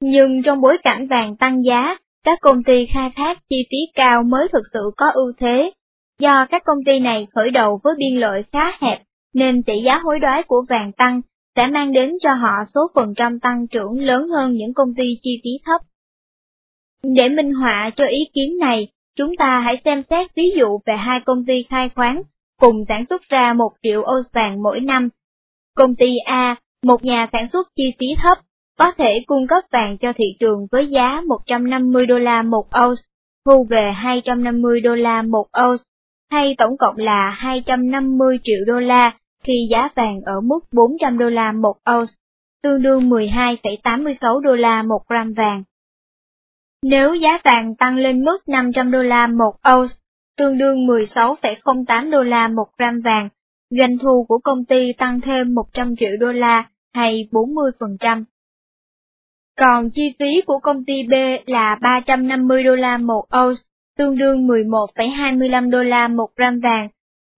Nhưng trong bối cảnh vàng tăng giá, các công ty khai thác chi phí cao mới thực sự có ưu thế. Do các công ty này khởi đầu với biên lợi khá hẹp, nên tỷ giá hối đoái của vàng tăng sẽ mang đến cho họ số phần trăm tăng trưởng lớn hơn những công ty chi phí thấp. Để minh họa cho ý kiến này, chúng ta hãy xem xét ví dụ về hai công ty khai khoáng, cùng sản xuất ra 1 triệu ô vàng mỗi năm. Công ty A, một nhà sản xuất chi phí thấp, có thể cung cấp vàng cho thị trường với giá 150 đô la một ounce, thu về 250 đô la một ounce, hay tổng cộng là 250 triệu đô la khi giá vàng ở mức 400 đô la một ounce, tương đương 12,86 đô la một gram vàng. Nếu giá vàng tăng lên mức 500 đô la một ounce, tương đương 16,08 đô la một gram vàng, doanh thu của công ty tăng thêm 100 triệu đô la hay 40%. Còn chi phí của công ty B là 350 đô la một ounce, tương đương 11,25 đô la một gram vàng.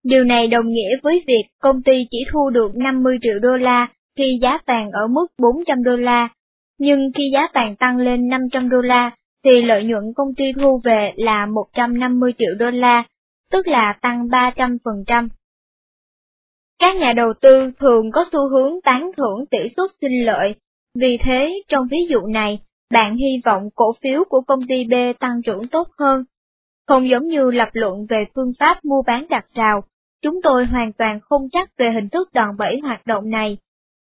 Điều này đồng nghĩa với việc công ty chỉ thu được 50 triệu đô la khi giá vàng ở mức 400 đô la, nhưng khi giá vàng tăng lên 500 đô la, thì lợi nhuận công ty thu về là 150 triệu đô la, tức là tăng 300%. Các nhà đầu tư thường có xu hướng tán thưởng tỷ suất sinh lợi, vì thế trong ví dụ này, bạn hy vọng cổ phiếu của công ty B tăng trưởng tốt hơn. Không giống như lập luận về phương pháp mua bán đặt rào, chúng tôi hoàn toàn không chắc về hình thức đòn bẩy hoạt động này.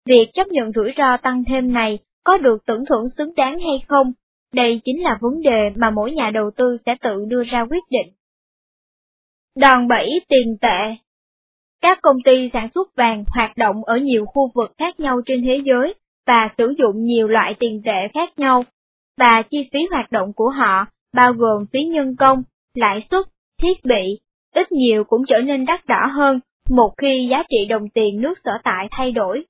Việc chấp nhận rủi ro tăng thêm này có được tưởng thưởng xứng đáng hay không đây chính là vấn đề mà mỗi nhà đầu tư sẽ tự đưa ra quyết định. Đòn bẩy tiền tệ Các công ty sản xuất vàng hoạt động ở nhiều khu vực khác nhau trên thế giới và sử dụng nhiều loại tiền tệ khác nhau, và chi phí hoạt động của họ bao gồm phí nhân công, lãi suất, thiết bị, ít nhiều cũng trở nên đắt đỏ hơn một khi giá trị đồng tiền nước sở tại thay đổi.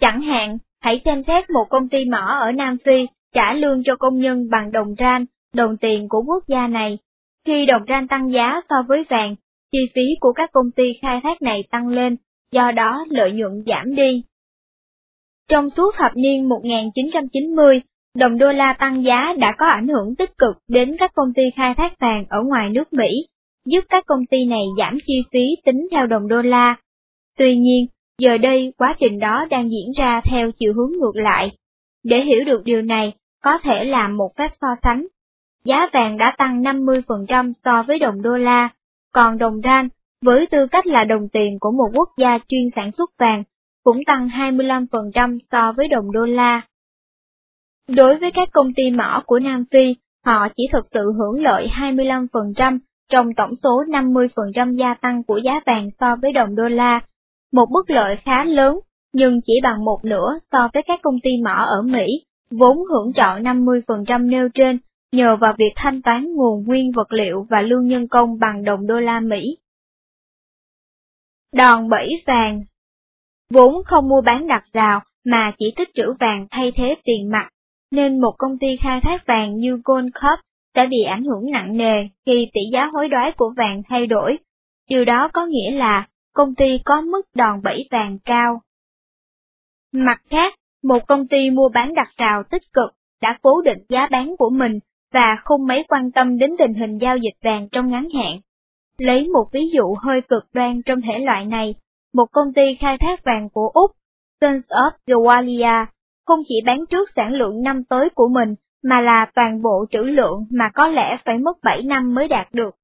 Chẳng hạn, hãy xem xét một công ty mỏ ở Nam Phi trả lương cho công nhân bằng đồng ran, đồng tiền của quốc gia này. Khi đồng ran tăng giá so với vàng, chi phí của các công ty khai thác này tăng lên, do đó lợi nhuận giảm đi. Trong suốt thập niên 1990, đồng đô la tăng giá đã có ảnh hưởng tích cực đến các công ty khai thác vàng ở ngoài nước Mỹ, giúp các công ty này giảm chi phí tính theo đồng đô la. Tuy nhiên, giờ đây quá trình đó đang diễn ra theo chiều hướng ngược lại. Để hiểu được điều này, có thể làm một phép so sánh. Giá vàng đã tăng 50% so với đồng đô la, còn đồng rand, với tư cách là đồng tiền của một quốc gia chuyên sản xuất vàng, cũng tăng 25% so với đồng đô la. Đối với các công ty mỏ của Nam Phi, họ chỉ thực sự hưởng lợi 25% trong tổng số 50% gia tăng của giá vàng so với đồng đô la, một mức lợi khá lớn, nhưng chỉ bằng một nửa so với các công ty mỏ ở Mỹ, vốn hưởng trọn 50% nêu trên nhờ vào việc thanh toán nguồn nguyên vật liệu và lương nhân công bằng đồng đô la Mỹ. Đòn bẩy vàng Vốn không mua bán đặt rào mà chỉ tích trữ vàng thay thế tiền mặt, nên một công ty khai thác vàng như Gold Cup sẽ bị ảnh hưởng nặng nề khi tỷ giá hối đoái của vàng thay đổi. Điều đó có nghĩa là công ty có mức đòn bẩy vàng cao. Mặt khác, một công ty mua bán đặt rào tích cực đã cố định giá bán của mình và không mấy quan tâm đến tình hình giao dịch vàng trong ngắn hạn. Lấy một ví dụ hơi cực đoan trong thể loại này, một công ty khai thác vàng của Úc, Sons of Gawalia, không chỉ bán trước sản lượng năm tới của mình, mà là toàn bộ trữ lượng mà có lẽ phải mất 7 năm mới đạt được.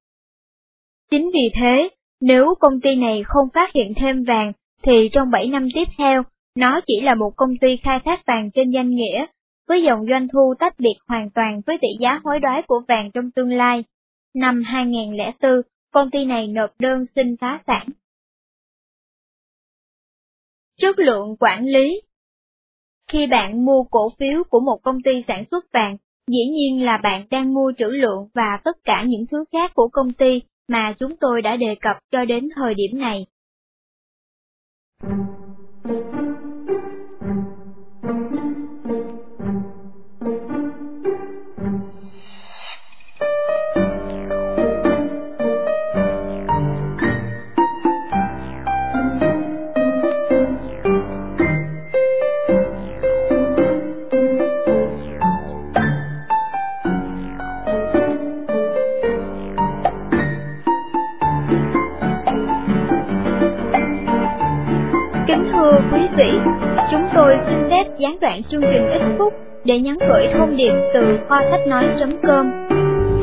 Chính vì thế, nếu công ty này không phát hiện thêm vàng, thì trong 7 năm tiếp theo, nó chỉ là một công ty khai thác vàng trên danh nghĩa, với dòng doanh thu tách biệt hoàn toàn với tỷ giá hối đoái của vàng trong tương lai. Năm 2004, công ty này nộp đơn xin phá sản. Chất lượng quản lý Khi bạn mua cổ phiếu của một công ty sản xuất vàng, dĩ nhiên là bạn đang mua trữ lượng và tất cả những thứ khác của công ty mà chúng tôi đã đề cập cho đến thời điểm này. Gián đoạn chương trình ít phút để nhắn gửi thông điệp từ kho sách nói.com.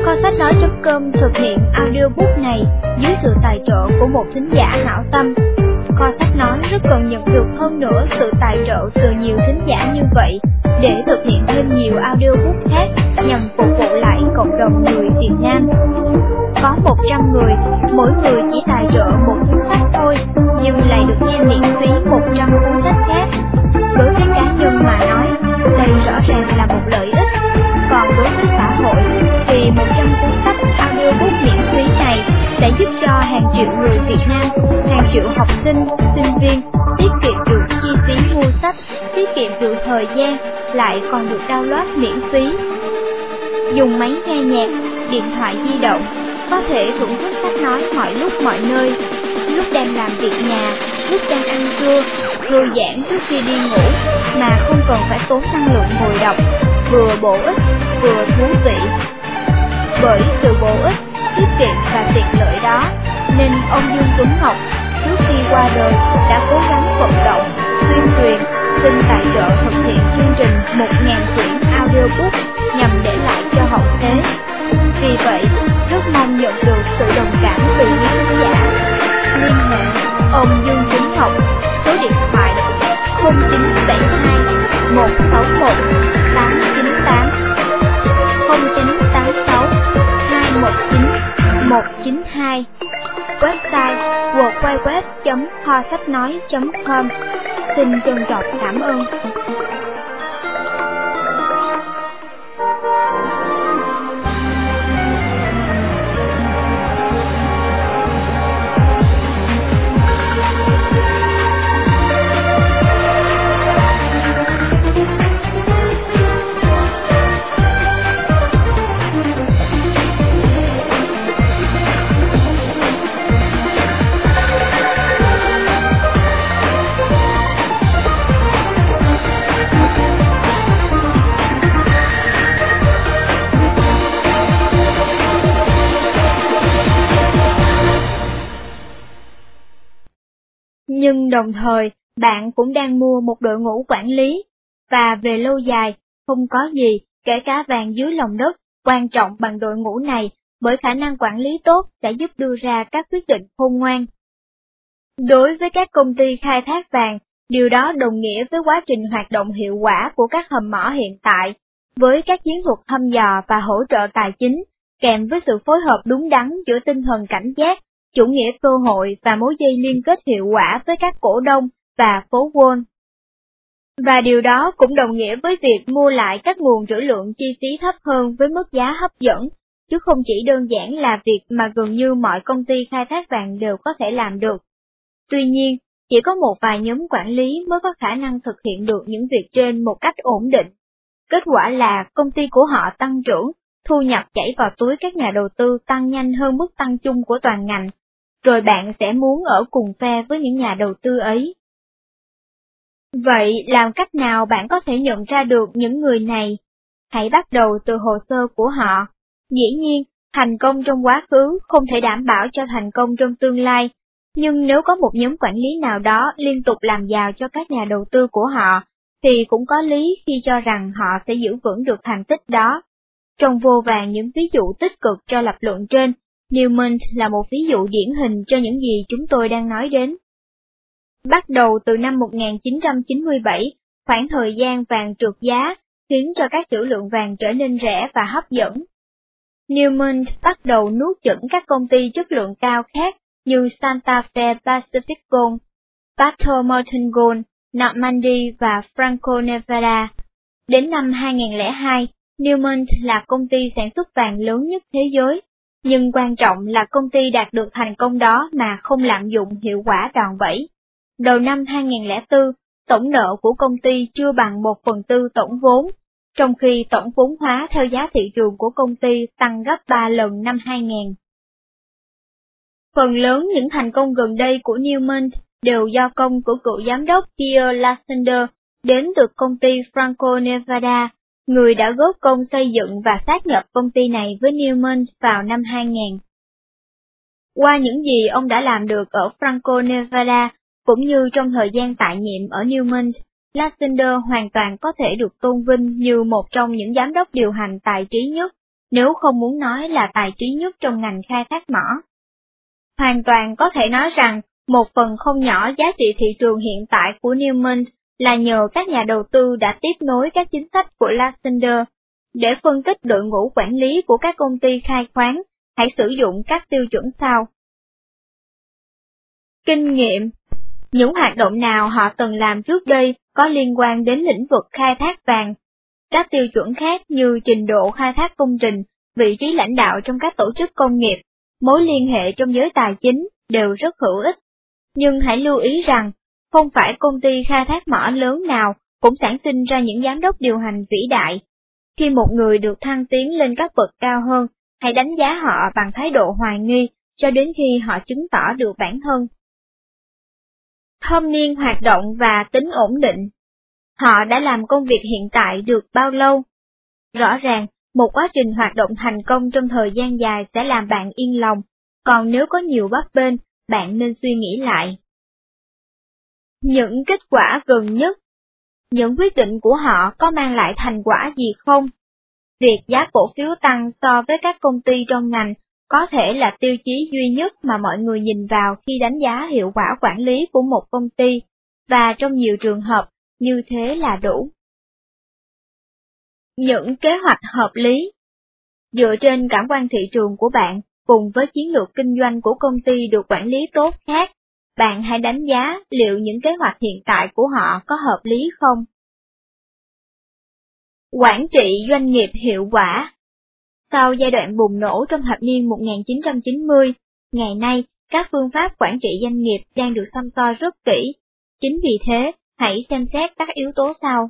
Kho sách nói.com thực hiện audiobook này dưới sự tài trợ của một thính giả hảo tâm. Kho sách nói rất cần nhận được hơn nữa sự tài trợ từ nhiều thính giả như vậy để thực hiện thêm nhiều audiobook khác nhằm phục vụ lại cộng đồng người Việt Nam. Có 100 người, mỗi người chỉ tài trợ một cuốn sách thôi, nhưng lại được nghe miễn phí 100 cuốn sách khác. Đối với giúp cho hàng triệu người Việt Nam, hàng triệu học sinh, sinh viên tiết kiệm được chi phí mua sách, tiết kiệm được thời gian, lại còn được download miễn phí. Dùng máy nghe nhạc, điện thoại di động, có thể thưởng thức sách nói mọi lúc mọi nơi, lúc đang làm việc nhà, lúc đang ăn trưa, thư giãn trước khi đi ngủ, mà không cần phải tốn năng lượng ngồi đọc, vừa bổ ích, vừa thú vị. Bởi sự bổ ích, tiết kiệm và tiện lợi đó, nên ông Dương Tuấn Ngọc trước khi qua đời đã cố gắng vận động, tuyên truyền, xin tài trợ thực hiện chương trình 1.000 quyển audiobook nhằm để lại cho hậu thế. Vì vậy, rất mong nhận được sự đồng cảm từ quý khán giả. Liên hệ ông Dương Tuấn Ngọc, số điện thoại 0972 161 192 Website www.hoa-sách-nói.com Xin trân trọng cảm ơn. Đồng thời bạn cũng đang mua một đội ngũ quản lý, và về lâu dài, không có gì, kể cả vàng dưới lòng đất, quan trọng bằng đội ngũ này, bởi khả năng quản lý tốt sẽ giúp đưa ra các quyết định khôn ngoan. Đối với các công ty khai thác vàng, điều đó đồng nghĩa với quá trình hoạt động hiệu quả của các hầm mỏ hiện tại, với các chiến thuật thăm dò và hỗ trợ tài chính, kèm với sự phối hợp đúng đắn giữa tinh thần cảnh giác chủ nghĩa cơ hội và mối dây liên kết hiệu quả với các cổ đông và phố Wall. Và điều đó cũng đồng nghĩa với việc mua lại các nguồn trữ lượng chi phí thấp hơn với mức giá hấp dẫn, chứ không chỉ đơn giản là việc mà gần như mọi công ty khai thác vàng đều có thể làm được. Tuy nhiên, chỉ có một vài nhóm quản lý mới có khả năng thực hiện được những việc trên một cách ổn định. Kết quả là công ty của họ tăng trưởng, thu nhập chảy vào túi các nhà đầu tư tăng nhanh hơn mức tăng chung của toàn ngành, rồi bạn sẽ muốn ở cùng phe với những nhà đầu tư ấy. Vậy làm cách nào bạn có thể nhận ra được những người này? Hãy bắt đầu từ hồ sơ của họ. Dĩ nhiên, thành công trong quá khứ không thể đảm bảo cho thành công trong tương lai, nhưng nếu có một nhóm quản lý nào đó liên tục làm giàu cho các nhà đầu tư của họ, thì cũng có lý khi cho rằng họ sẽ giữ vững được thành tích đó. Trong vô vàng những ví dụ tích cực cho lập luận trên, Newman là một ví dụ điển hình cho những gì chúng tôi đang nói đến. Bắt đầu từ năm 1997, khoảng thời gian vàng trượt giá khiến cho các trữ lượng vàng trở nên rẻ và hấp dẫn. Newman bắt đầu nuốt chửng các công ty chất lượng cao khác như Santa Fe Pacific Gold, Battle Mountain Gold, Normandy và Franco Nevada. Đến năm 2002, Newman là công ty sản xuất vàng lớn nhất thế giới nhưng quan trọng là công ty đạt được thành công đó mà không lạm dụng hiệu quả đòn bẩy. Đầu năm 2004, tổng nợ của công ty chưa bằng 1 phần tư tổng vốn, trong khi tổng vốn hóa theo giá thị trường của công ty tăng gấp 3 lần năm 2000. Phần lớn những thành công gần đây của Newman đều do công của cựu giám đốc Pierre Lassender đến từ công ty Franco Nevada người đã góp công xây dựng và xác nhập công ty này với Newman vào năm 2000. Qua những gì ông đã làm được ở Franco Nevada, cũng như trong thời gian tại nhiệm ở Newman, Lassender hoàn toàn có thể được tôn vinh như một trong những giám đốc điều hành tài trí nhất, nếu không muốn nói là tài trí nhất trong ngành khai thác mỏ. Hoàn toàn có thể nói rằng, một phần không nhỏ giá trị thị trường hiện tại của Newman là nhờ các nhà đầu tư đã tiếp nối các chính sách của Lassender. Để phân tích đội ngũ quản lý của các công ty khai khoáng, hãy sử dụng các tiêu chuẩn sau. Kinh nghiệm Những hoạt động nào họ từng làm trước đây có liên quan đến lĩnh vực khai thác vàng. Các tiêu chuẩn khác như trình độ khai thác công trình, vị trí lãnh đạo trong các tổ chức công nghiệp, mối liên hệ trong giới tài chính đều rất hữu ích. Nhưng hãy lưu ý rằng, không phải công ty khai thác mỏ lớn nào cũng sản sinh ra những giám đốc điều hành vĩ đại. Khi một người được thăng tiến lên các bậc cao hơn, hãy đánh giá họ bằng thái độ hoài nghi cho đến khi họ chứng tỏ được bản thân. Thâm niên hoạt động và tính ổn định. Họ đã làm công việc hiện tại được bao lâu? Rõ ràng, một quá trình hoạt động thành công trong thời gian dài sẽ làm bạn yên lòng, còn nếu có nhiều bất bên, bạn nên suy nghĩ lại. Những kết quả gần nhất Những quyết định của họ có mang lại thành quả gì không? Việc giá cổ phiếu tăng so với các công ty trong ngành có thể là tiêu chí duy nhất mà mọi người nhìn vào khi đánh giá hiệu quả quản lý của một công ty, và trong nhiều trường hợp, như thế là đủ. Những kế hoạch hợp lý Dựa trên cảm quan thị trường của bạn, cùng với chiến lược kinh doanh của công ty được quản lý tốt khác, bạn hãy đánh giá liệu những kế hoạch hiện tại của họ có hợp lý không. Quản trị doanh nghiệp hiệu quả Sau giai đoạn bùng nổ trong thập niên 1990, ngày nay, các phương pháp quản trị doanh nghiệp đang được xăm soi rất kỹ. Chính vì thế, hãy xem xét các yếu tố sau.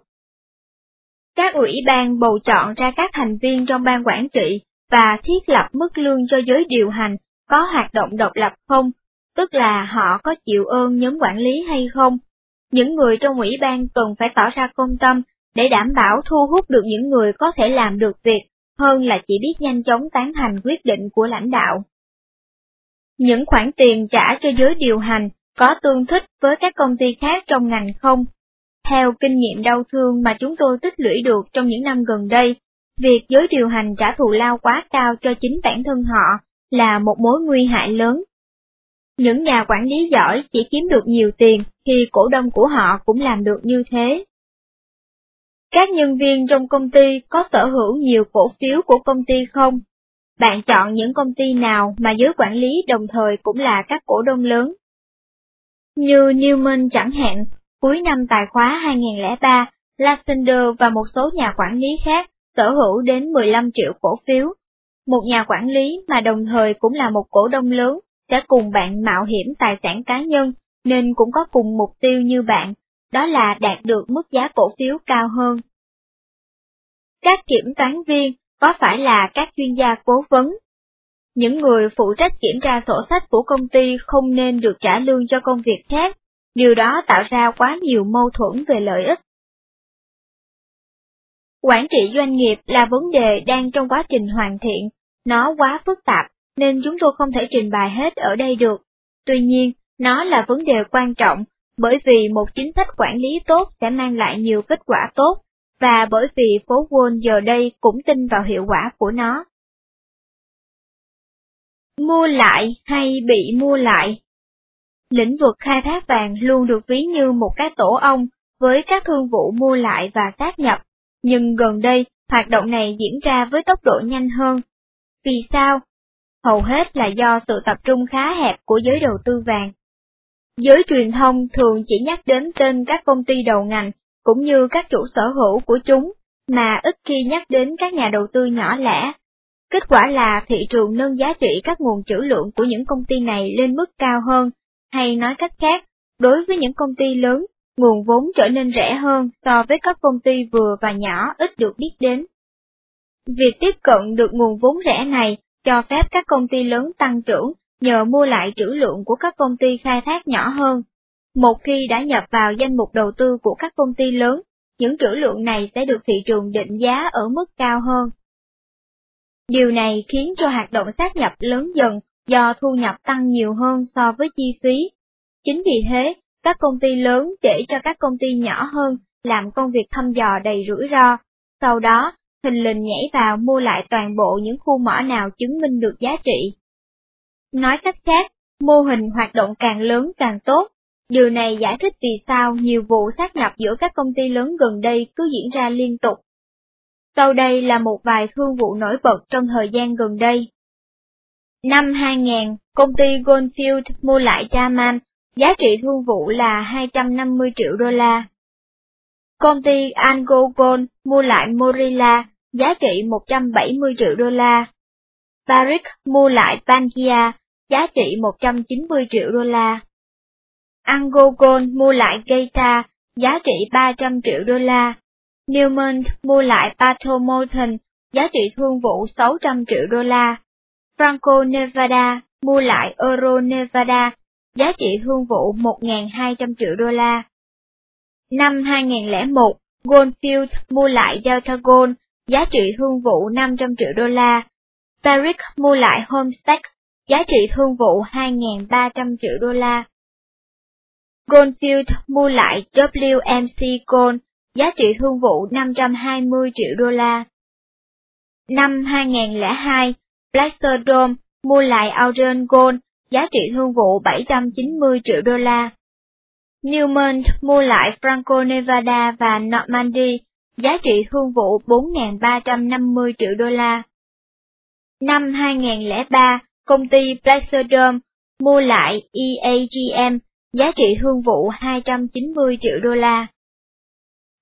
Các ủy ban bầu chọn ra các thành viên trong ban quản trị và thiết lập mức lương cho giới điều hành có hoạt động độc lập không, tức là họ có chịu ơn nhóm quản lý hay không. Những người trong ủy ban cần phải tỏ ra công tâm để đảm bảo thu hút được những người có thể làm được việc, hơn là chỉ biết nhanh chóng tán thành quyết định của lãnh đạo. Những khoản tiền trả cho giới điều hành có tương thích với các công ty khác trong ngành không? Theo kinh nghiệm đau thương mà chúng tôi tích lũy được trong những năm gần đây, việc giới điều hành trả thù lao quá cao cho chính bản thân họ là một mối nguy hại lớn. Những nhà quản lý giỏi chỉ kiếm được nhiều tiền khi cổ đông của họ cũng làm được như thế. Các nhân viên trong công ty có sở hữu nhiều cổ phiếu của công ty không? Bạn chọn những công ty nào mà giới quản lý đồng thời cũng là các cổ đông lớn? Như Newman chẳng hạn, cuối năm tài khóa 2003, Lassender và một số nhà quản lý khác sở hữu đến 15 triệu cổ phiếu. Một nhà quản lý mà đồng thời cũng là một cổ đông lớn sẽ cùng bạn mạo hiểm tài sản cá nhân, nên cũng có cùng mục tiêu như bạn, đó là đạt được mức giá cổ phiếu cao hơn. Các kiểm toán viên có phải là các chuyên gia cố vấn? Những người phụ trách kiểm tra sổ sách của công ty không nên được trả lương cho công việc khác, điều đó tạo ra quá nhiều mâu thuẫn về lợi ích. Quản trị doanh nghiệp là vấn đề đang trong quá trình hoàn thiện, nó quá phức tạp, nên chúng tôi không thể trình bày hết ở đây được. Tuy nhiên, nó là vấn đề quan trọng, bởi vì một chính sách quản lý tốt sẽ mang lại nhiều kết quả tốt, và bởi vì phố Wall giờ đây cũng tin vào hiệu quả của nó. Mua lại hay bị mua lại Lĩnh vực khai thác vàng luôn được ví như một cái tổ ong với các thương vụ mua lại và sát nhập, nhưng gần đây, hoạt động này diễn ra với tốc độ nhanh hơn. Vì sao? Hầu hết là do sự tập trung khá hẹp của giới đầu tư vàng. Giới truyền thông thường chỉ nhắc đến tên các công ty đầu ngành, cũng như các chủ sở hữu của chúng, mà ít khi nhắc đến các nhà đầu tư nhỏ lẻ. Kết quả là thị trường nâng giá trị các nguồn trữ lượng của những công ty này lên mức cao hơn, hay nói cách khác, đối với những công ty lớn, nguồn vốn trở nên rẻ hơn so với các công ty vừa và nhỏ ít được biết đến. Việc tiếp cận được nguồn vốn rẻ này cho phép các công ty lớn tăng trưởng nhờ mua lại trữ lượng của các công ty khai thác nhỏ hơn. Một khi đã nhập vào danh mục đầu tư của các công ty lớn, những trữ lượng này sẽ được thị trường định giá ở mức cao hơn. Điều này khiến cho hoạt động sát nhập lớn dần do thu nhập tăng nhiều hơn so với chi phí. Chính vì thế, các công ty lớn để cho các công ty nhỏ hơn làm công việc thăm dò đầy rủi ro, sau đó, thình lình nhảy vào mua lại toàn bộ những khu mỏ nào chứng minh được giá trị. Nói cách khác, mô hình hoạt động càng lớn càng tốt. Điều này giải thích vì sao nhiều vụ sát nhập giữa các công ty lớn gần đây cứ diễn ra liên tục. Sau đây là một vài thương vụ nổi bật trong thời gian gần đây. Năm 2000, công ty Goldfield mua lại Raman, giá trị thương vụ là 250 triệu đô la. Công ty Anglo Gold mua lại Morilla, giá trị 170 triệu đô la. Barrick mua lại Bankia, giá trị 190 triệu đô la. Anglo mua lại Geita, giá trị 300 triệu đô la. Newmont mua lại Patomolten, giá trị thương vụ 600 triệu đô la. Franco Nevada mua lại Euro Nevada, giá trị thương vụ 1.200 triệu đô la. Năm 2001, Goldfield mua lại Delta Gold, giá trị thương vụ 500 triệu đô la. Barrick mua lại Homestead, giá trị thương vụ 2.300 triệu đô la. Goldfield mua lại WMC Gold, giá trị thương vụ 520 triệu đô la. Năm 2002, Blaster Dome mua lại Auron Gold, giá trị thương vụ 790 triệu đô la. Newmont mua lại Franco Nevada và Normandy, giá trị thương vụ 4.350 triệu đô la. Năm 2003, công ty Placerderm Dome mua lại EAGM, giá trị thương vụ 290 triệu đô la.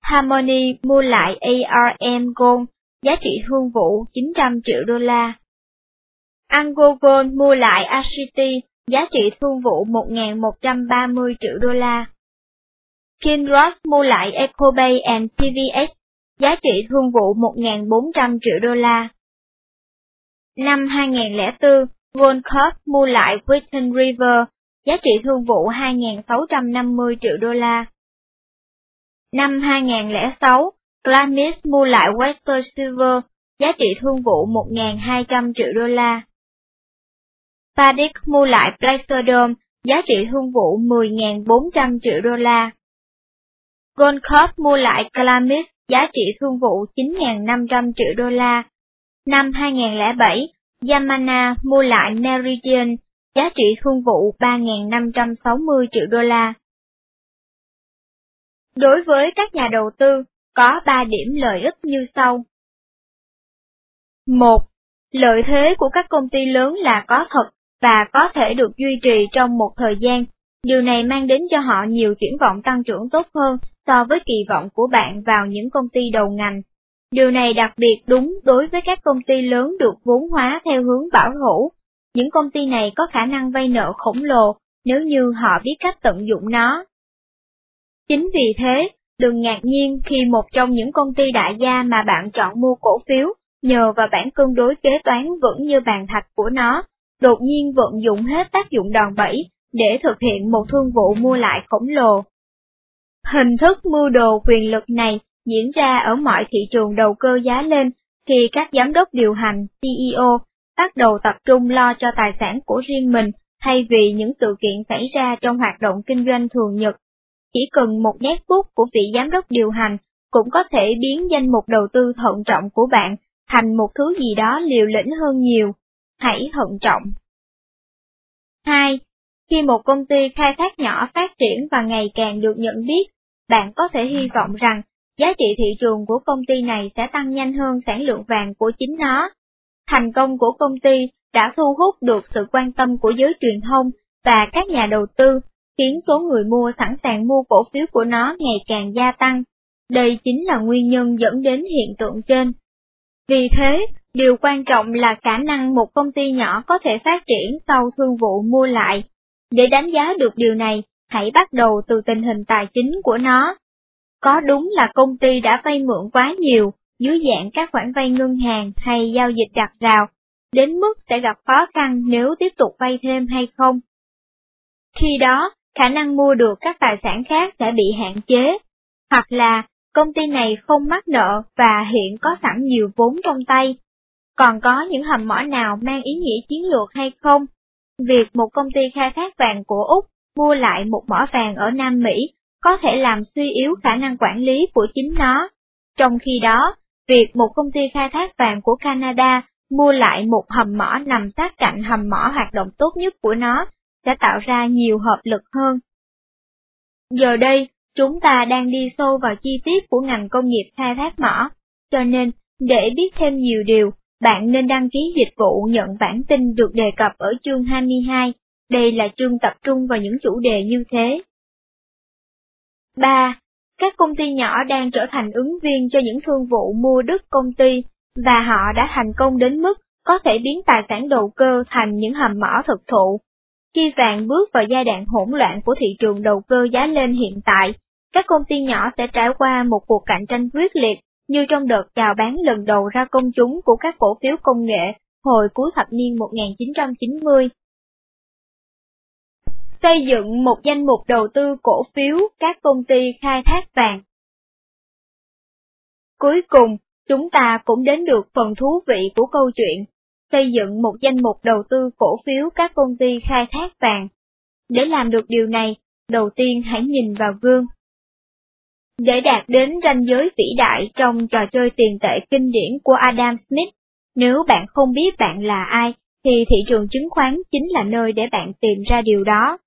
Harmony mua lại ARM Gold, giá trị thương vụ 900 triệu đô la. Angogol mua lại Ashiti, giá trị thương vụ 1.130 triệu đô la. Kinross mua lại EcoBay and PVS, giá trị thương vụ 1.400 triệu đô la. Năm 2004, Goldcorp mua lại Wheaton River, giá trị thương vụ 2.650 triệu đô la. Năm 2006, Glamis mua lại Western Silver, giá trị thương vụ 1.200 triệu đô la. Padik mua lại Blasterdome, giá trị thương vụ 10.400 triệu đô la. Goldcorp mua lại Glamis, giá trị thương vụ 9.500 triệu đô la. Năm 2007, Yamana mua lại Meridian, giá trị thương vụ 3.560 triệu đô la. Đối với các nhà đầu tư, có 3 điểm lợi ích như sau. 1. Lợi thế của các công ty lớn là có thật và có thể được duy trì trong một thời gian. Điều này mang đến cho họ nhiều triển vọng tăng trưởng tốt hơn so với kỳ vọng của bạn vào những công ty đầu ngành. Điều này đặc biệt đúng đối với các công ty lớn được vốn hóa theo hướng bảo thủ. Những công ty này có khả năng vay nợ khổng lồ nếu như họ biết cách tận dụng nó. Chính vì thế, đừng ngạc nhiên khi một trong những công ty đại gia mà bạn chọn mua cổ phiếu, nhờ vào bản cân đối kế toán vững như bàn thạch của nó, đột nhiên vận dụng hết tác dụng đòn bẩy để thực hiện một thương vụ mua lại khổng lồ. Hình thức mưu đồ quyền lực này diễn ra ở mọi thị trường đầu cơ giá lên khi các giám đốc điều hành, CEO, bắt đầu tập trung lo cho tài sản của riêng mình thay vì những sự kiện xảy ra trong hoạt động kinh doanh thường nhật. Chỉ cần một nét bút của vị giám đốc điều hành cũng có thể biến danh mục đầu tư thận trọng của bạn thành một thứ gì đó liều lĩnh hơn nhiều. Hãy thận trọng. 2. Khi một công ty khai thác nhỏ phát triển và ngày càng được nhận biết, bạn có thể hy vọng rằng giá trị thị trường của công ty này sẽ tăng nhanh hơn sản lượng vàng của chính nó. Thành công của công ty đã thu hút được sự quan tâm của giới truyền thông và các nhà đầu tư, khiến số người mua sẵn sàng mua cổ phiếu của nó ngày càng gia tăng. Đây chính là nguyên nhân dẫn đến hiện tượng trên. Vì thế, điều quan trọng là khả năng một công ty nhỏ có thể phát triển sau thương vụ mua lại. Để đánh giá được điều này, hãy bắt đầu từ tình hình tài chính của nó. Có đúng là công ty đã vay mượn quá nhiều, dưới dạng các khoản vay ngân hàng hay giao dịch đặt rào, đến mức sẽ gặp khó khăn nếu tiếp tục vay thêm hay không? Khi đó, khả năng mua được các tài sản khác sẽ bị hạn chế, hoặc là công ty này không mắc nợ và hiện có sẵn nhiều vốn trong tay. Còn có những hầm mỏ nào mang ý nghĩa chiến lược hay không? Việc một công ty khai thác vàng của Úc mua lại một mỏ vàng ở Nam Mỹ có thể làm suy yếu khả năng quản lý của chính nó. Trong khi đó, việc một công ty khai thác vàng của Canada mua lại một hầm mỏ nằm sát cạnh hầm mỏ hoạt động tốt nhất của nó sẽ tạo ra nhiều hợp lực hơn. Giờ đây, chúng ta đang đi sâu vào chi tiết của ngành công nghiệp khai thác mỏ, cho nên, để biết thêm nhiều điều, bạn nên đăng ký dịch vụ nhận bản tin được đề cập ở chương 22. Đây là chương tập trung vào những chủ đề như thế. 3. Các công ty nhỏ đang trở thành ứng viên cho những thương vụ mua đứt công ty, và họ đã thành công đến mức có thể biến tài sản đầu cơ thành những hầm mỏ thực thụ. Khi vàng bước vào giai đoạn hỗn loạn của thị trường đầu cơ giá lên hiện tại, các công ty nhỏ sẽ trải qua một cuộc cạnh tranh quyết liệt như trong đợt chào bán lần đầu ra công chúng của các cổ phiếu công nghệ hồi cuối thập niên 1990. Xây dựng một danh mục đầu tư cổ phiếu các công ty khai thác vàng. Cuối cùng, chúng ta cũng đến được phần thú vị của câu chuyện, xây dựng một danh mục đầu tư cổ phiếu các công ty khai thác vàng. Để làm được điều này, đầu tiên hãy nhìn vào gương. Để đạt đến ranh giới vĩ đại trong trò chơi tiền tệ kinh điển của Adam Smith, nếu bạn không biết bạn là ai, thì thị trường chứng khoán chính là nơi để bạn tìm ra điều đó.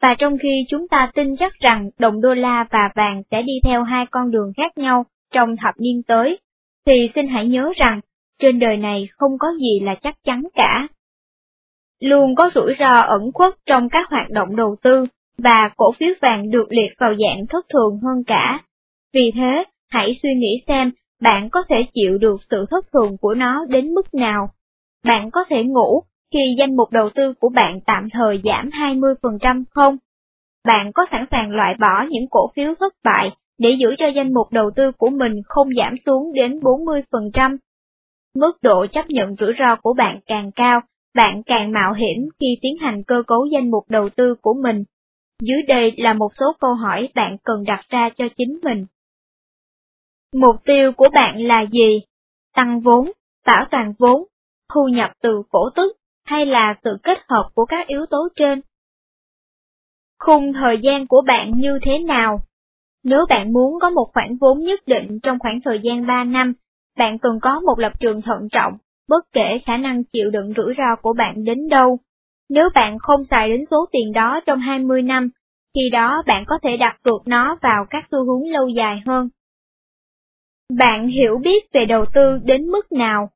Và trong khi chúng ta tin chắc rằng đồng đô la và vàng sẽ đi theo hai con đường khác nhau trong thập niên tới, thì xin hãy nhớ rằng, trên đời này không có gì là chắc chắn cả. Luôn có rủi ro ẩn khuất trong các hoạt động đầu tư, và cổ phiếu vàng được liệt vào dạng thất thường hơn cả. Vì thế, hãy suy nghĩ xem bạn có thể chịu được sự thất thường của nó đến mức nào. Bạn có thể ngủ khi danh mục đầu tư của bạn tạm thời giảm 20% không? Bạn có sẵn sàng loại bỏ những cổ phiếu thất bại để giữ cho danh mục đầu tư của mình không giảm xuống đến 40%? Mức độ chấp nhận rủi ro của bạn càng cao, bạn càng mạo hiểm khi tiến hành cơ cấu danh mục đầu tư của mình. Dưới đây là một số câu hỏi bạn cần đặt ra cho chính mình. Mục tiêu của bạn là gì? Tăng vốn, bảo toàn vốn, thu nhập từ cổ tức, hay là sự kết hợp của các yếu tố trên? Khung thời gian của bạn như thế nào? Nếu bạn muốn có một khoản vốn nhất định trong khoảng thời gian 3 năm, bạn cần có một lập trường thận trọng, bất kể khả năng chịu đựng rủi ro của bạn đến đâu. Nếu bạn không xài đến số tiền đó trong 20 năm, khi đó bạn có thể đặt cược nó vào các xu hướng lâu dài hơn. Bạn hiểu biết về đầu tư đến mức nào?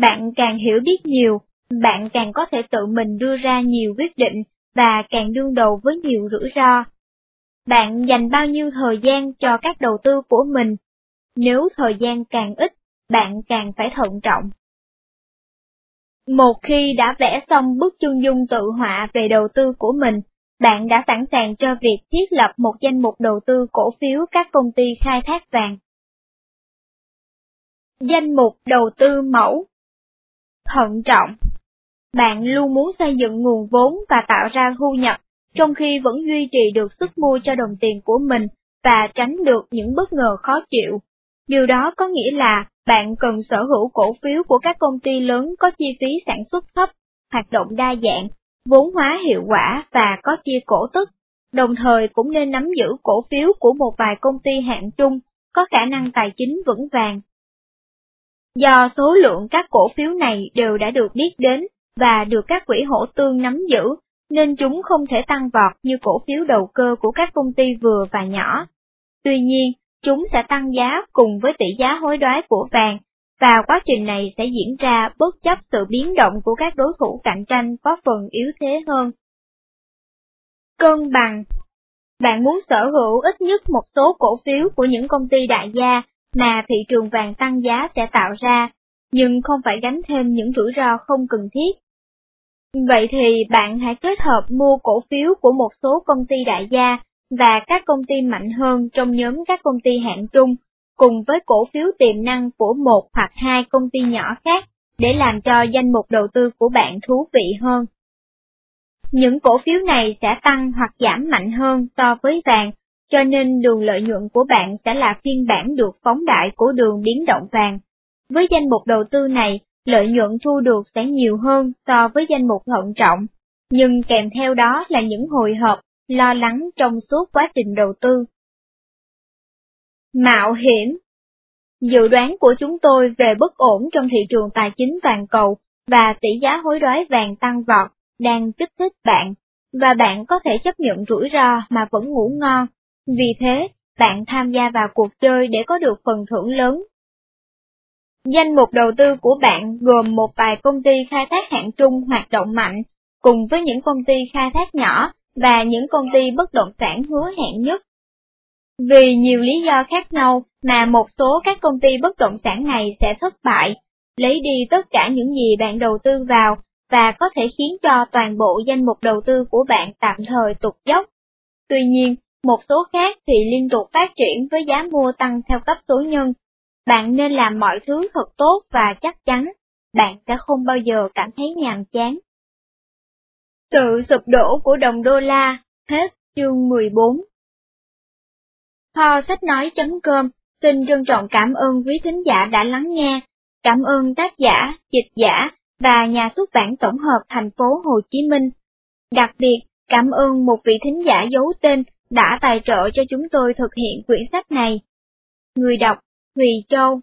Bạn càng hiểu biết nhiều, bạn càng có thể tự mình đưa ra nhiều quyết định và càng đương đầu với nhiều rủi ro. Bạn dành bao nhiêu thời gian cho các đầu tư của mình? Nếu thời gian càng ít, bạn càng phải thận trọng. Một khi đã vẽ xong bức chân dung tự họa về đầu tư của mình, bạn đã sẵn sàng cho việc thiết lập một danh mục đầu tư cổ phiếu các công ty khai thác vàng. Danh mục đầu tư mẫu Thận trọng Bạn luôn muốn xây dựng nguồn vốn và tạo ra thu nhập, trong khi vẫn duy trì được sức mua cho đồng tiền của mình và tránh được những bất ngờ khó chịu. Điều đó có nghĩa là bạn cần sở hữu cổ phiếu của các công ty lớn có chi phí sản xuất thấp, hoạt động đa dạng, vốn hóa hiệu quả và có chia cổ tức, đồng thời cũng nên nắm giữ cổ phiếu của một vài công ty hạng trung, có khả năng tài chính vững vàng. Do số lượng các cổ phiếu này đều đã được biết đến và được các quỹ hỗ tương nắm giữ, nên chúng không thể tăng vọt như cổ phiếu đầu cơ của các công ty vừa và nhỏ. Tuy nhiên, chúng sẽ tăng giá cùng với tỷ giá hối đoái của vàng, và quá trình này sẽ diễn ra bất chấp sự biến động của các đối thủ cạnh tranh có phần yếu thế hơn. Cân bằng Bạn muốn sở hữu ít nhất một số cổ phiếu của những công ty đại gia mà thị trường vàng tăng giá sẽ tạo ra, nhưng không phải gánh thêm những rủi ro không cần thiết. Vậy thì bạn hãy kết hợp mua cổ phiếu của một số công ty đại gia và các công ty mạnh hơn trong nhóm các công ty hạng trung, cùng với cổ phiếu tiềm năng của một hoặc hai công ty nhỏ khác, để làm cho danh mục đầu tư của bạn thú vị hơn. Những cổ phiếu này sẽ tăng hoặc giảm mạnh hơn so với vàng, cho nên đường lợi nhuận của bạn sẽ là phiên bản được phóng đại của đường biến động vàng. Với danh mục đầu tư này, lợi nhuận thu được sẽ nhiều hơn so với danh mục thận trọng, nhưng kèm theo đó là những hồi hộp lo lắng trong suốt quá trình đầu tư. Mạo hiểm Dự đoán của chúng tôi về bất ổn trong thị trường tài chính toàn cầu và tỷ giá hối đoái vàng tăng vọt đang kích thích bạn, và bạn có thể chấp nhận rủi ro mà vẫn ngủ ngon. Vì thế, bạn tham gia vào cuộc chơi để có được phần thưởng lớn. Danh mục đầu tư của bạn gồm một vài công ty khai thác hạng trung hoạt động mạnh, cùng với những công ty khai thác nhỏ và những công ty bất động sản hứa hẹn nhất. Vì nhiều lý do khác nhau mà một số các công ty bất động sản này sẽ thất bại, lấy đi tất cả những gì bạn đầu tư vào và có thể khiến cho toàn bộ danh mục đầu tư của bạn tạm thời tụt dốc. Tuy nhiên, một số khác thì liên tục phát triển với giá mua tăng theo cấp số nhân. Bạn nên làm mọi thứ thật tốt và chắc chắn, bạn sẽ không bao giờ cảm thấy nhàm chán. Sự sụp đổ của đồng đô la, hết chương 14 Kho sách nói.com xin trân trọng cảm ơn quý thính giả đã lắng nghe, cảm ơn tác giả, dịch giả và nhà xuất bản tổng hợp thành phố Hồ Chí Minh. Đặc biệt, cảm ơn một vị thính giả giấu tên đã tài trợ cho chúng tôi thực hiện quyển sách này. Người đọc, Hùy Châu